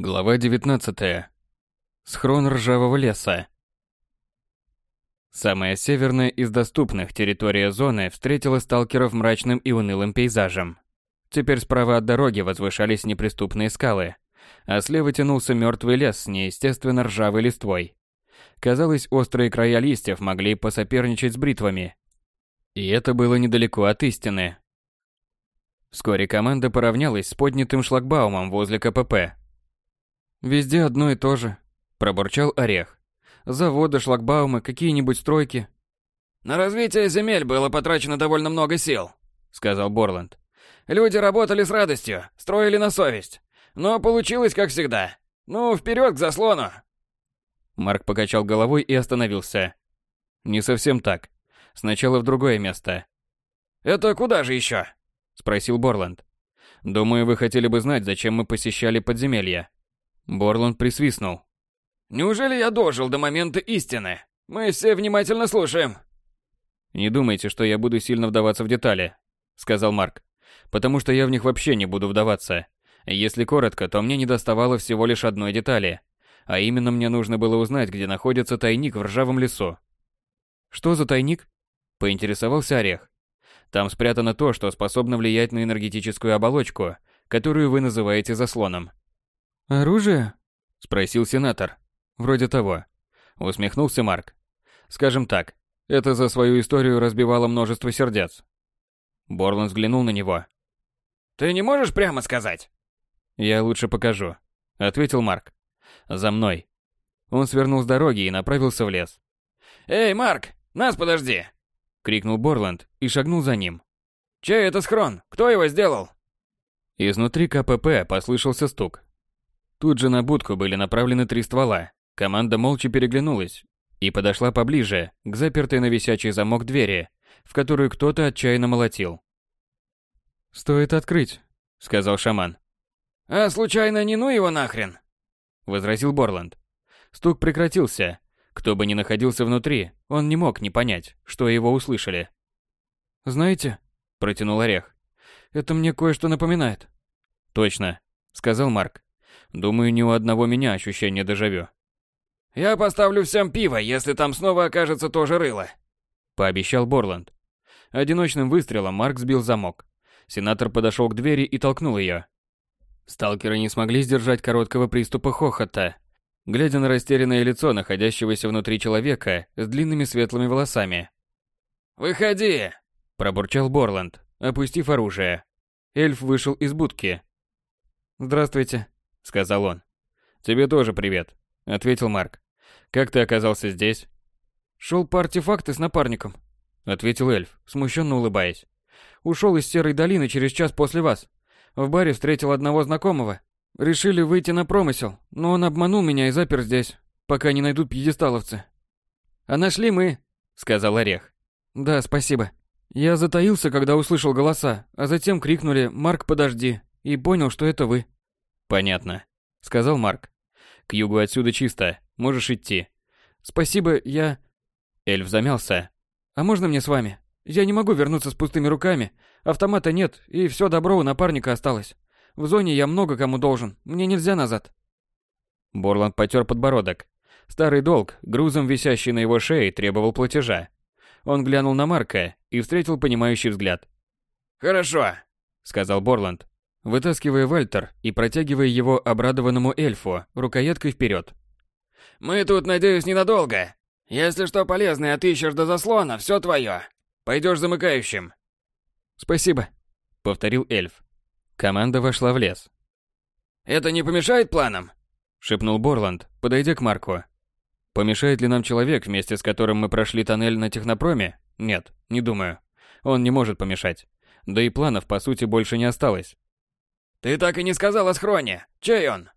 Глава 19. Схрон ржавого леса. Самая северная из доступных территория зоны встретила сталкеров мрачным и унылым пейзажем. Теперь справа от дороги возвышались неприступные скалы, а слева тянулся мертвый лес с неестественно ржавой листвой. Казалось, острые края листьев могли посоперничать с бритвами. И это было недалеко от истины. Вскоре команда поравнялась с поднятым шлагбаумом возле КПП, Везде одно и то же, пробурчал Орех. Заводы, шлагбаумы, какие-нибудь стройки. На развитие земель было потрачено довольно много сил, сказал Борланд. Люди работали с радостью, строили на совесть. Но получилось как всегда. Ну, вперед к заслону. Марк покачал головой и остановился. Не совсем так. Сначала в другое место. Это куда же еще? спросил Борланд. Думаю, вы хотели бы знать, зачем мы посещали подземелья. Борланд присвистнул. «Неужели я дожил до момента истины? Мы все внимательно слушаем». «Не думайте, что я буду сильно вдаваться в детали», — сказал Марк. «Потому что я в них вообще не буду вдаваться. Если коротко, то мне не доставало всего лишь одной детали. А именно мне нужно было узнать, где находится тайник в ржавом лесу». «Что за тайник?» — поинтересовался Орех. «Там спрятано то, что способно влиять на энергетическую оболочку, которую вы называете заслоном. «Оружие?» – спросил сенатор. «Вроде того». Усмехнулся Марк. «Скажем так, это за свою историю разбивало множество сердец». Борланд взглянул на него. «Ты не можешь прямо сказать?» «Я лучше покажу», — ответил Марк. «За мной». Он свернул с дороги и направился в лес. «Эй, Марк, нас подожди!» — крикнул Борланд и шагнул за ним. «Чей это схрон? Кто его сделал?» Изнутри КПП послышался стук. Тут же на будку были направлены три ствола. Команда молча переглянулась и подошла поближе, к запертой на висячий замок двери, в которую кто-то отчаянно молотил. «Стоит открыть», — сказал шаман. «А случайно не ну его нахрен?» — возразил Борланд. Стук прекратился. Кто бы ни находился внутри, он не мог не понять, что его услышали. «Знаете», — протянул Орех, — «это мне кое-что напоминает». «Точно», — сказал Марк. Думаю, ни у одного меня ощущение дежавю. «Я поставлю всем пиво, если там снова окажется тоже рыло», — пообещал Борланд. Одиночным выстрелом Марк сбил замок. Сенатор подошел к двери и толкнул ее. Сталкеры не смогли сдержать короткого приступа хохота, глядя на растерянное лицо находящегося внутри человека с длинными светлыми волосами. «Выходи!» – пробурчал Борланд, опустив оружие. Эльф вышел из будки. «Здравствуйте», сказал он. Тебе тоже привет, ответил Марк. Как ты оказался здесь? Шел по артефакты с напарником, ответил эльф, смущенно улыбаясь. Ушел из Серой долины через час после вас. В баре встретил одного знакомого. Решили выйти на промысел, но он обманул меня и запер здесь, пока не найдут пьедесталовцы. А нашли мы, сказал Орех. Да, спасибо. Я затаился, когда услышал голоса, а затем крикнули «Марк, подожди!» и понял, что это вы. Понятно, сказал Марк. К югу отсюда чисто, можешь идти. Спасибо, я... Эльф замялся. А можно мне с вами? Я не могу вернуться с пустыми руками. Автомата нет, и все добро у напарника осталось. В зоне я много кому должен, мне нельзя назад. Борланд потер подбородок. Старый долг, грузом висящий на его шее, требовал платежа. Он глянул на Марка и встретил понимающий взгляд. «Хорошо», — сказал Борланд вытаскивая Вальтер и протягивая его обрадованному эльфу рукояткой вперед. «Мы тут, надеюсь, ненадолго. Если что полезное отыщешь до заслона, все твое. Пойдешь замыкающим». «Спасибо», — повторил эльф. Команда вошла в лес. «Это не помешает планам?» — шепнул Борланд, подойдя к Марку. «Помешает ли нам человек, вместе с которым мы прошли тоннель на технопроме? Нет, не думаю. Он не может помешать. Да и планов, по сути, больше не осталось. Ты так и не сказал о схроне. Чей он?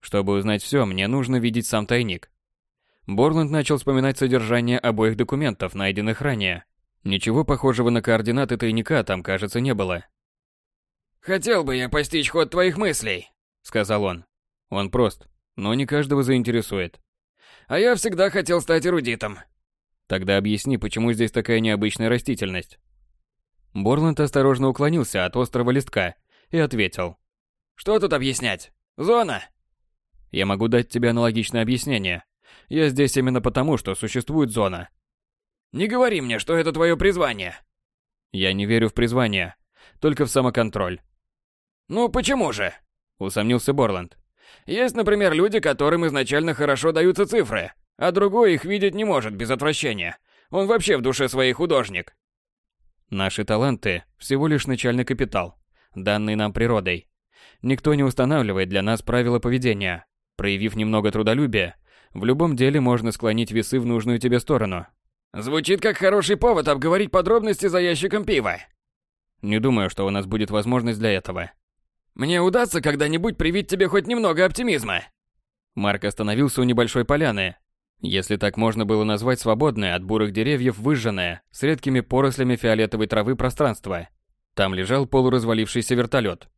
Чтобы узнать все, мне нужно видеть сам тайник. Борланд начал вспоминать содержание обоих документов, найденных ранее. Ничего похожего на координаты тайника там, кажется, не было. «Хотел бы я постичь ход твоих мыслей», — сказал он. Он прост, но не каждого заинтересует. «А я всегда хотел стать эрудитом». Тогда объясни, почему здесь такая необычная растительность. Борланд осторожно уклонился от острого листка и ответил. «Что тут объяснять? Зона!» Я могу дать тебе аналогичное объяснение. Я здесь именно потому, что существует зона. Не говори мне, что это твое призвание. Я не верю в призвание, только в самоконтроль. Ну почему же? Усомнился Борланд. Есть, например, люди, которым изначально хорошо даются цифры, а другой их видеть не может без отвращения. Он вообще в душе своей художник. Наши таланты – всего лишь начальный капитал, данный нам природой. Никто не устанавливает для нас правила поведения. Проявив немного трудолюбия, в любом деле можно склонить весы в нужную тебе сторону. Звучит как хороший повод обговорить подробности за ящиком пива. Не думаю, что у нас будет возможность для этого. Мне удастся когда-нибудь привить тебе хоть немного оптимизма. Марк остановился у небольшой поляны, если так можно было назвать свободное от бурых деревьев выжженное, с редкими порослями фиолетовой травы пространство. Там лежал полуразвалившийся вертолет.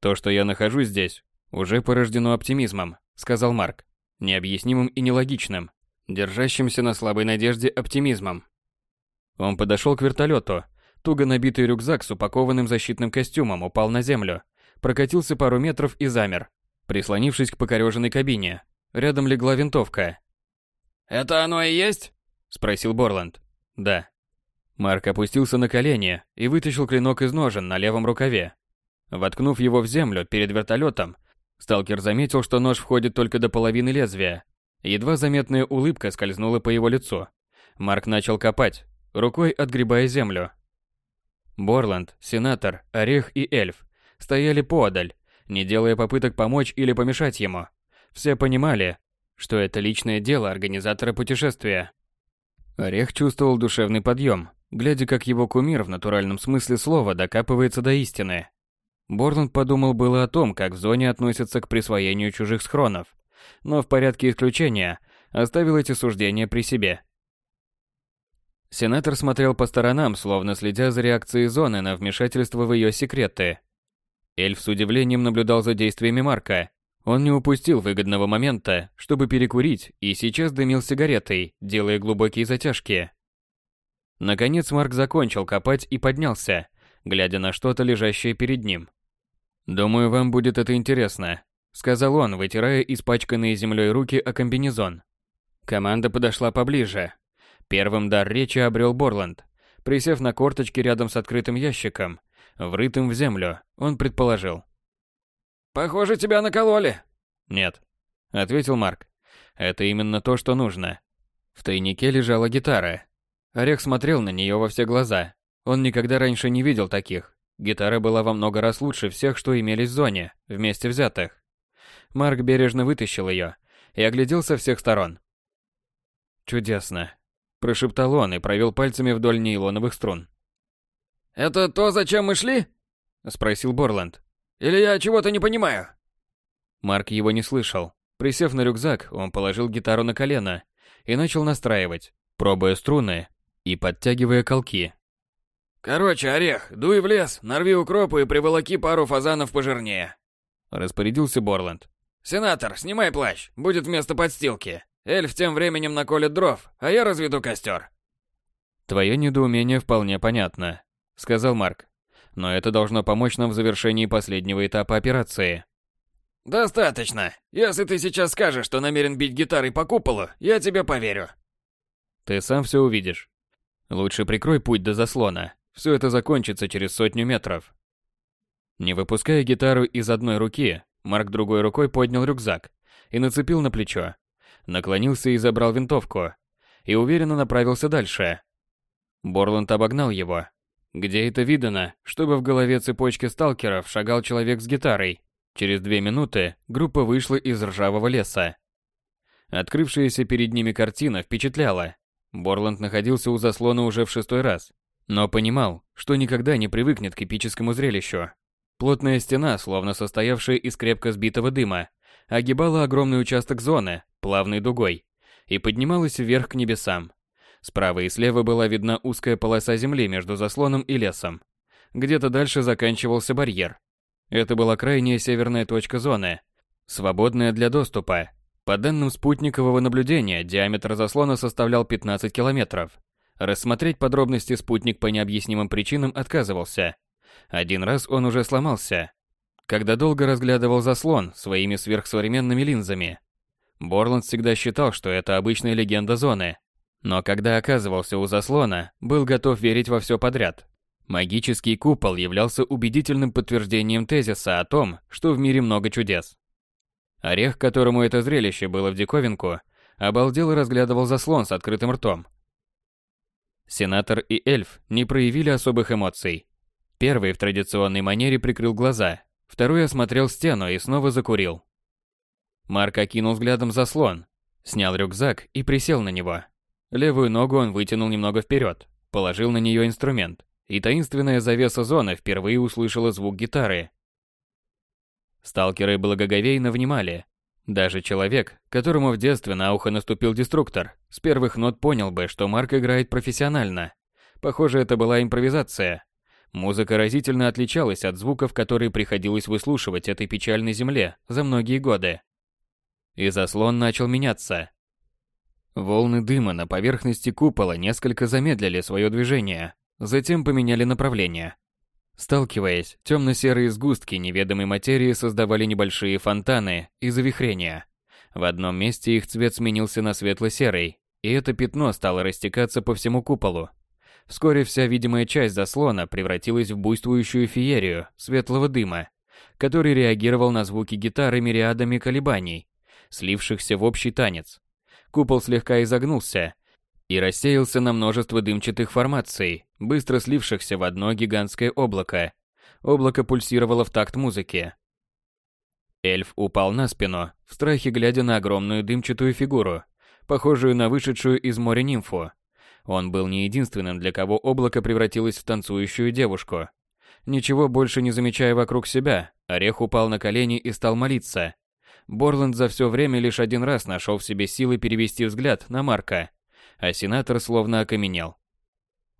То, что я нахожусь здесь, уже порождено оптимизмом, сказал Марк. Необъяснимым и нелогичным, держащимся на слабой надежде оптимизмом. Он подошел к вертолету. Туго набитый рюкзак с упакованным защитным костюмом упал на землю, прокатился пару метров и замер, прислонившись к покореженной кабине. Рядом легла винтовка. «Это оно и есть?» – спросил Борланд. «Да». Марк опустился на колени и вытащил клинок из ножен на левом рукаве. Воткнув его в землю перед вертолетом, сталкер заметил, что нож входит только до половины лезвия. Едва заметная улыбка скользнула по его лицу. Марк начал копать, рукой отгребая землю. Борланд, сенатор, Орех и эльф стояли поодаль, не делая попыток помочь или помешать ему. Все понимали, что это личное дело организатора путешествия. Орех чувствовал душевный подъем, глядя, как его кумир в натуральном смысле слова докапывается до истины. Борланд подумал было о том, как в зоне относятся к присвоению чужих схронов, но в порядке исключения оставил эти суждения при себе. Сенатор смотрел по сторонам, словно следя за реакцией зоны на вмешательство в ее секреты. Эльф с удивлением наблюдал за действиями Марка, он не упустил выгодного момента, чтобы перекурить, и сейчас дымил сигаретой, делая глубокие затяжки. Наконец Марк закончил копать и поднялся, глядя на что-то лежащее перед ним. «Думаю, вам будет это интересно», — сказал он, вытирая испачканные землей руки о комбинезон. Команда подошла поближе. Первым дар речи обрел Борланд. Присев на корточки рядом с открытым ящиком, врытым в землю, он предположил. Похоже, тебя накололи. Нет, ответил Марк. Это именно то, что нужно. В тайнике лежала гитара. Орех смотрел на нее во все глаза. Он никогда раньше не видел таких. Гитара была во много раз лучше всех, что имелись в зоне, вместе взятых. Марк бережно вытащил ее и оглядел со всех сторон. «Чудесно», – прошептал он и провел пальцами вдоль нейлоновых струн. «Это то, зачем мы шли?» – спросил Борланд. Или я чего-то не понимаю?» Марк его не слышал. Присев на рюкзак, он положил гитару на колено и начал настраивать, пробуя струны и подтягивая колки. «Короче, Орех, дуй в лес, нарви укропу и приволоки пару фазанов пожирнее», — распорядился Борланд. «Сенатор, снимай плащ, будет вместо подстилки. Эльф тем временем наколет дров, а я разведу костер». «Твое недоумение вполне понятно», — сказал Марк но это должно помочь нам в завершении последнего этапа операции. Достаточно. Если ты сейчас скажешь, что намерен бить гитарой по куполу, я тебе поверю. Ты сам все увидишь. Лучше прикрой путь до заслона. Все это закончится через сотню метров. Не выпуская гитару из одной руки, Марк другой рукой поднял рюкзак и нацепил на плечо. Наклонился и забрал винтовку. И уверенно направился дальше. Борланд обогнал его, где это видано, чтобы в голове цепочки сталкеров шагал человек с гитарой? Через две минуты группа вышла из ржавого леса. Открывшаяся перед ними картина впечатляла. Борланд находился у заслона уже в шестой раз, но понимал, что никогда не привыкнет к эпическому зрелищу. Плотная стена, словно состоявшая из крепко сбитого дыма, огибала огромный участок зоны, плавной дугой, и поднималась вверх к небесам. Справа и слева была видна узкая полоса земли между заслоном и лесом. Где-то дальше заканчивался барьер. Это была крайняя северная точка зоны, свободная для доступа. По данным спутникового наблюдения, диаметр заслона составлял 15 километров. Рассмотреть подробности спутник по необъяснимым причинам отказывался. Один раз он уже сломался. когда долго разглядывал заслон своими сверхсовременными линзами. Борланд всегда считал, что это обычная легенда зоны, но когда оказывался у заслона, был готов верить во все подряд. Магический купол являлся убедительным подтверждением тезиса о том, что в мире много чудес. Орех, которому это зрелище было в диковинку, обалдел и разглядывал заслон с открытым ртом. Сенатор и эльф не проявили особых эмоций. Первый в традиционной манере прикрыл глаза, второй осмотрел стену и снова закурил. Марк окинул взглядом заслон, снял рюкзак и присел на него. Левую ногу он вытянул немного вперед, положил на нее инструмент, и таинственная завеса зоны впервые услышала звук гитары. Сталкеры благоговейно внимали. Даже человек, которому в детстве на ухо наступил деструктор, с первых нот понял бы, что Марк играет профессионально. Похоже, это была импровизация. Музыка разительно отличалась от звуков, которые приходилось выслушивать этой печальной земле за многие годы. И заслон начал меняться. Волны дыма на поверхности купола несколько замедлили свое движение, затем поменяли направление. Сталкиваясь, темно-серые сгустки неведомой материи создавали небольшие фонтаны и завихрения. В одном месте их цвет сменился на светло-серый, и это пятно стало растекаться по всему куполу. Вскоре вся видимая часть заслона превратилась в буйствующую феерию светлого дыма, который реагировал на звуки гитары мириадами колебаний, слившихся в общий танец. Купол слегка изогнулся и рассеялся на множество дымчатых формаций, быстро слившихся в одно гигантское облако. Облако пульсировало в такт музыки. Эльф упал на спину, в страхе глядя на огромную дымчатую фигуру, похожую на вышедшую из моря нимфу. Он был не единственным, для кого облако превратилось в танцующую девушку. Ничего больше не замечая вокруг себя, Орех упал на колени и стал молиться. Борланд за все время лишь один раз нашел в себе силы перевести взгляд на Марка, а сенатор словно окаменел.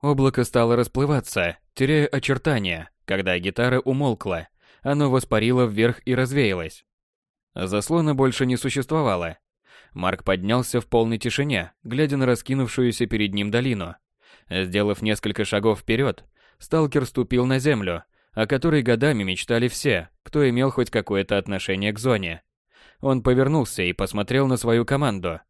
Облако стало расплываться, теряя очертания, когда гитара умолкла, оно воспарило вверх и развеялось. Заслона больше не существовало. Марк поднялся в полной тишине, глядя на раскинувшуюся перед ним долину. Сделав несколько шагов вперед, сталкер ступил на землю, о которой годами мечтали все, кто имел хоть какое-то отношение к зоне. Он повернулся и посмотрел на свою команду.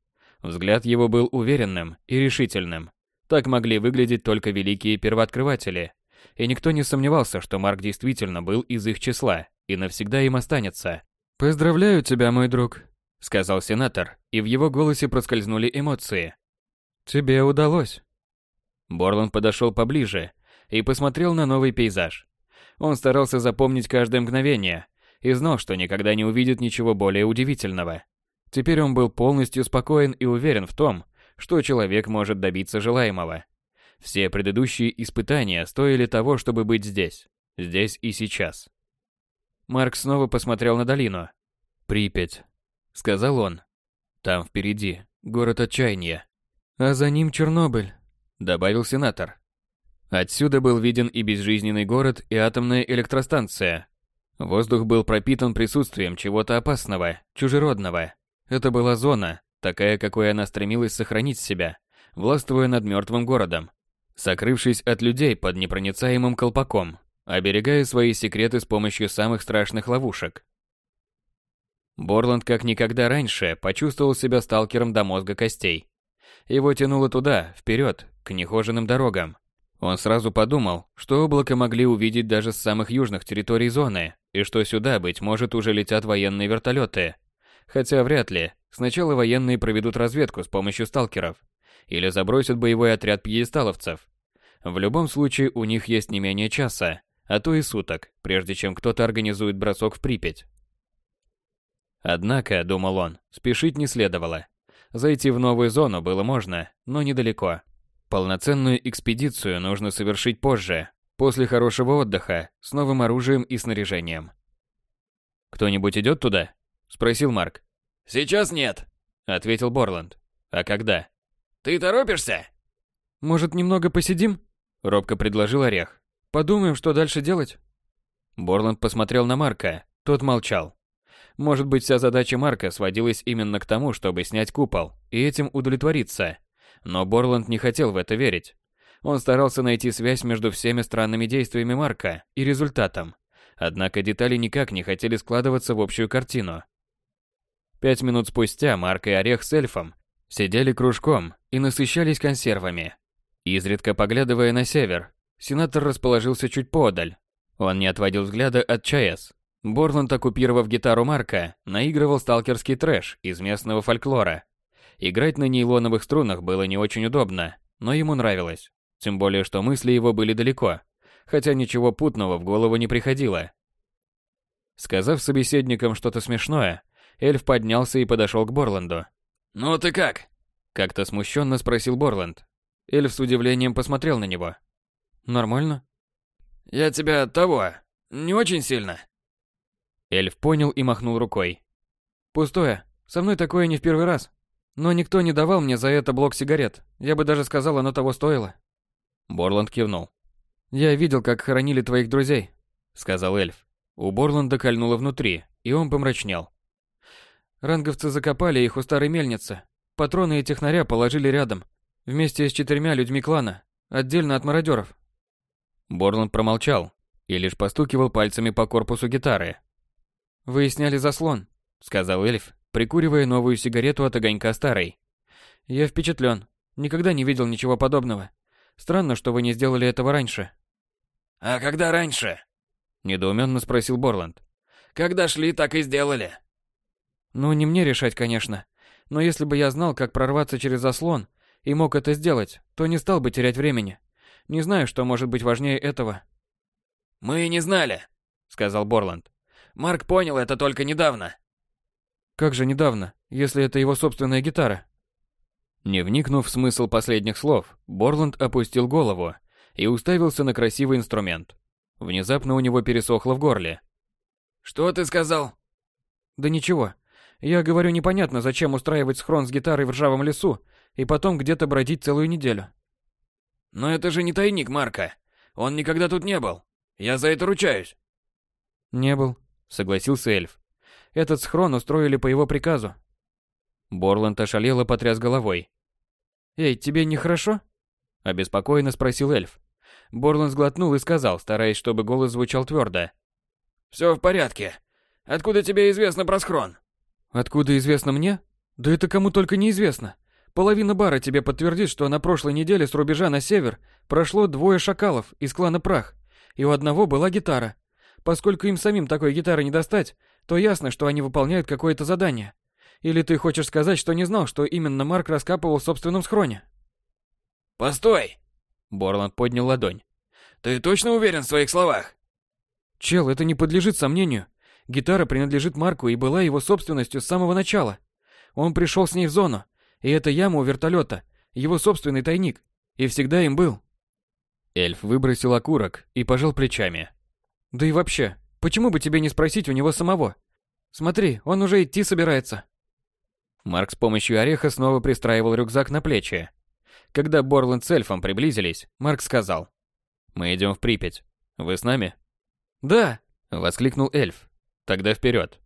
Взгляд его был уверенным и решительным. Так могли выглядеть только великие первооткрыватели. И никто не сомневался, что Марк действительно был из их числа и навсегда им останется. «Поздравляю тебя, мой друг», — сказал сенатор, и в его голосе проскользнули эмоции. «Тебе удалось». Борланд подошел поближе и посмотрел на новый пейзаж. Он старался запомнить каждое мгновение, и знал, что никогда не увидит ничего более удивительного. Теперь он был полностью спокоен и уверен в том, что человек может добиться желаемого. Все предыдущие испытания стоили того, чтобы быть здесь, здесь и сейчас. Марк снова посмотрел на долину. «Припять», — сказал он. «Там впереди, город отчаяния. А за ним Чернобыль», — добавил сенатор. Отсюда был виден и безжизненный город, и атомная электростанция, Воздух был пропитан присутствием чего-то опасного, чужеродного. Это была зона, такая, какой она стремилась сохранить себя, властвуя над мертвым городом, сокрывшись от людей под непроницаемым колпаком, оберегая свои секреты с помощью самых страшных ловушек. Борланд как никогда раньше почувствовал себя сталкером до мозга костей. Его тянуло туда, вперед, к нехоженным дорогам, он сразу подумал, что облако могли увидеть даже с самых южных территорий зоны, и что сюда, быть может, уже летят военные вертолеты. Хотя вряд ли. Сначала военные проведут разведку с помощью сталкеров. Или забросят боевой отряд пьедесталовцев. В любом случае, у них есть не менее часа, а то и суток, прежде чем кто-то организует бросок в Припять. Однако, думал он, спешить не следовало. Зайти в новую зону было можно, но недалеко. Полноценную экспедицию нужно совершить позже, после хорошего отдыха, с новым оружием и снаряжением. «Кто-нибудь идет туда?» – спросил Марк. «Сейчас нет», – ответил Борланд. «А когда?» «Ты торопишься?» «Может, немного посидим?» – робко предложил Орех. «Подумаем, что дальше делать?» Борланд посмотрел на Марка, тот молчал. Может быть, вся задача Марка сводилась именно к тому, чтобы снять купол и этим удовлетвориться. Но Борланд не хотел в это верить. Он старался найти связь между всеми странными действиями Марка и результатом. Однако детали никак не хотели складываться в общую картину. Пять минут спустя Марк и Орех с эльфом сидели кружком и насыщались консервами. Изредка поглядывая на север, сенатор расположился чуть подаль. Он не отводил взгляда от ЧАЭС. Борланд, оккупировав гитару Марка, наигрывал сталкерский трэш из местного фольклора. Играть на нейлоновых струнах было не очень удобно, но ему нравилось. Тем более, что мысли его были далеко, хотя ничего путного в голову не приходило. Сказав собеседникам что-то смешное, эльф поднялся и подошел к Борланду. «Ну ты как?» Как-то смущенно спросил Борланд. Эльф с удивлением посмотрел на него. «Нормально?» «Я тебя того, не очень сильно». Эльф понял и махнул рукой. «Пустое. Со мной такое не в первый раз. Но никто не давал мне за это блок сигарет. Я бы даже сказал, оно того стоило». Борланд кивнул. «Я видел, как хоронили твоих друзей», — сказал эльф. У Борланда кольнуло внутри, и он помрачнел. Ранговцы закопали их у старой мельницы. Патроны и технаря положили рядом, вместе с четырьмя людьми клана, отдельно от мародеров. Борланд промолчал и лишь постукивал пальцами по корпусу гитары. «Вы сняли заслон», — сказал эльф, прикуривая новую сигарету от огонька старой. «Я впечатлен. Никогда не видел ничего подобного. Странно, что вы не сделали этого раньше». «А когда раньше?» — недоуменно спросил Борланд. «Когда шли, так и сделали». «Ну, не мне решать, конечно. Но если бы я знал, как прорваться через заслон, и мог это сделать, то не стал бы терять времени. Не знаю, что может быть важнее этого». «Мы и не знали», — сказал Борланд. «Марк понял это только недавно». «Как же недавно, если это его собственная гитара?» Не вникнув в смысл последних слов, Борланд опустил голову и уставился на красивый инструмент. Внезапно у него пересохло в горле. «Что ты сказал?» «Да ничего. Я говорю, непонятно, зачем устраивать схрон с гитарой в ржавом лесу и потом где-то бродить целую неделю». «Но это же не тайник Марка. Он никогда тут не был. Я за это ручаюсь». «Не был», — согласился эльф. «Этот схрон устроили по его приказу». Борланд ошалело потряс головой. «Эй, тебе нехорошо?» — обеспокоенно спросил эльф. Борланд сглотнул и сказал, стараясь, чтобы голос звучал твердо. «Все в порядке. Откуда тебе известно про схрон?» «Откуда известно мне? Да это кому только неизвестно. Половина бара тебе подтвердит, что на прошлой неделе с рубежа на север прошло двое шакалов из клана Прах, и у одного была гитара. Поскольку им самим такой гитары не достать, то ясно, что они выполняют какое-то задание. Или ты хочешь сказать, что не знал, что именно Марк раскапывал в собственном схроне?» «Постой!» Борланд поднял ладонь. «Ты точно уверен в своих словах?» «Чел, это не подлежит сомнению. Гитара принадлежит Марку и была его собственностью с самого начала. Он пришел с ней в зону, и эта яма у вертолета, его собственный тайник, и всегда им был». Эльф выбросил окурок и пожал плечами. «Да и вообще, почему бы тебе не спросить у него самого? Смотри, он уже идти собирается». Марк с помощью ореха снова пристраивал рюкзак на плечи. Когда Борланд с эльфом приблизились, Марк сказал. «Мы идем в Припять. Вы с нами?» «Да!» — воскликнул эльф. «Тогда вперед!»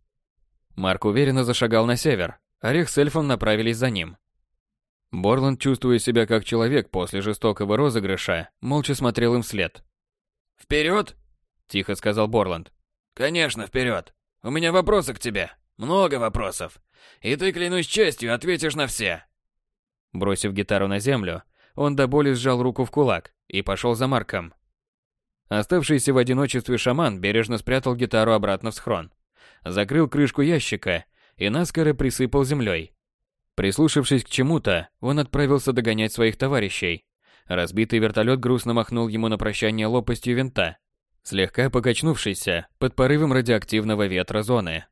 Марк уверенно зашагал на север. Орех с эльфом направились за ним. Борланд, чувствуя себя как человек после жестокого розыгрыша, молча смотрел им вслед. «Вперед!» – тихо сказал Борланд. «Конечно, вперед! У меня вопросы к тебе. Много вопросов. И ты, клянусь честью, ответишь на все. Бросив гитару на землю, он до боли сжал руку в кулак и пошел за Марком. Оставшийся в одиночестве шаман бережно спрятал гитару обратно в схрон, закрыл крышку ящика и наскоро присыпал землей. Прислушавшись к чему-то, он отправился догонять своих товарищей. Разбитый вертолет грустно махнул ему на прощание лопастью винта, слегка покачнувшийся под порывом радиоактивного ветра зоны.